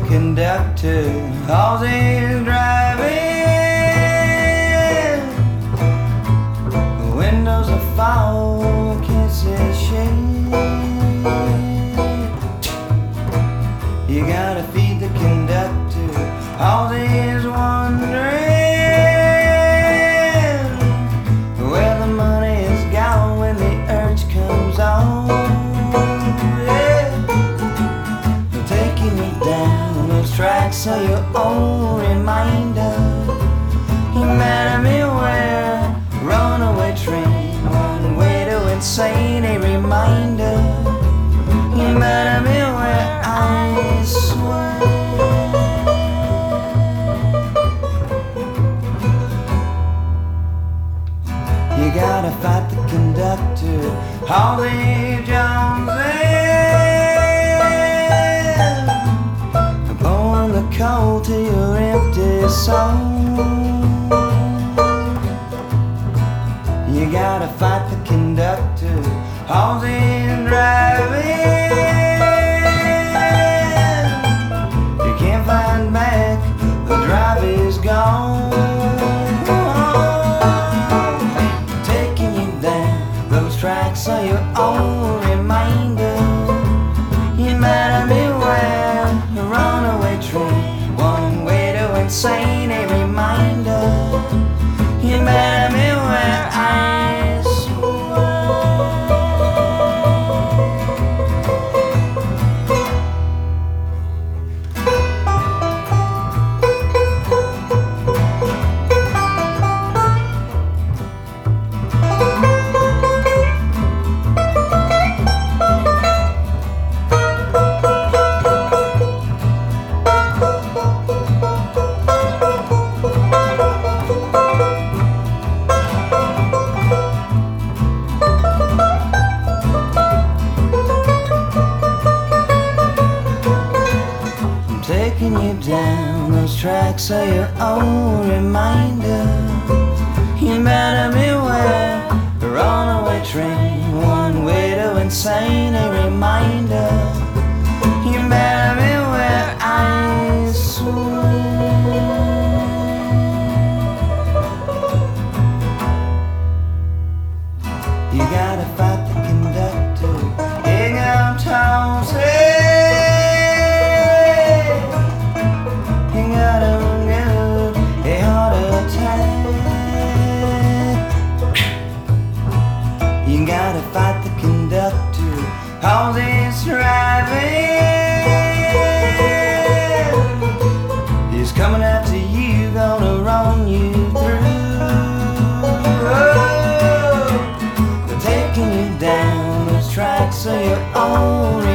conductor, cause he's driving. The windows are foul, can't see shade. You gotta feed the conductor, all he's are your own reminder. You met me where runaway train, one way to insane, a reminder. You met me where I swear. You gotta fight the conductor, Holly Jones. Eh? Soul. You gotta fight the conductor, Holly driving. Way I'm taking you down those tracks are your own reminder. You met me where a runaway train, one way to insane, a reminder. You met me where I swear. You gotta fight gotta fight the conductor, cause he's driving. He's coming after you, gonna run you through. Oh, they're taking you down those tracks are your own